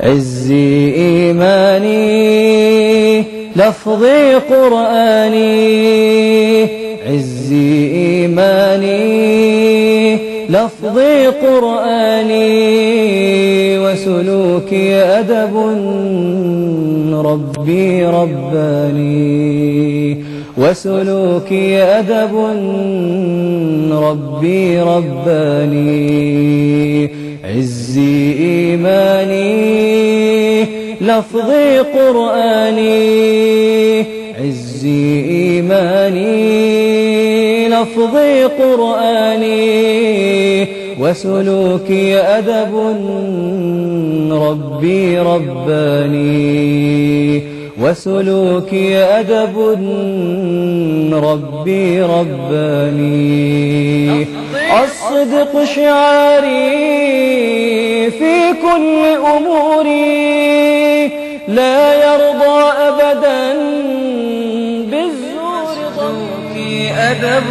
عزي إيماني لفظي قرآني. عزي إيماني لفظي قرآني. وسلوكي أدب ربي رباني. وسلوكي أدب ربي رباني. عزي إيماني لفظي قرآني. عزي إيماني لفظي قرآني. وسلوكي أدب ربي رباني. وسلوكي أدب ربي رباني. الصدق شعاري يرضى أبدا بالزور صدوقي أدب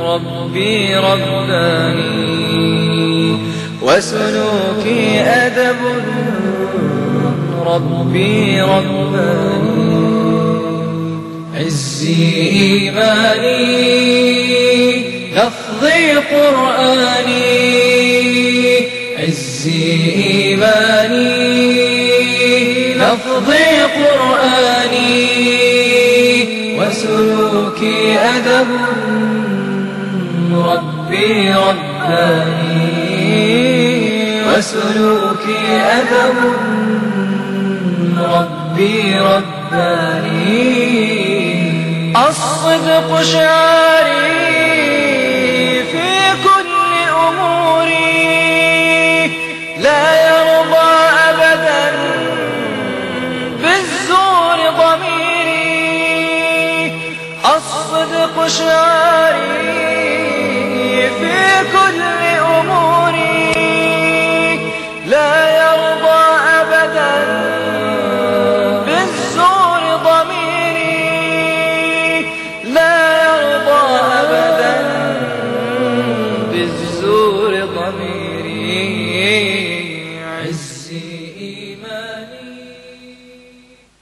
ربي رباني وسلوكي أدب ربي رباني عزي إيماني لفظي قرآني لفظي قرآني وسلوكي أدب ربي رباني وسلوكي أدب ربي رباني الصدق شعاري في كل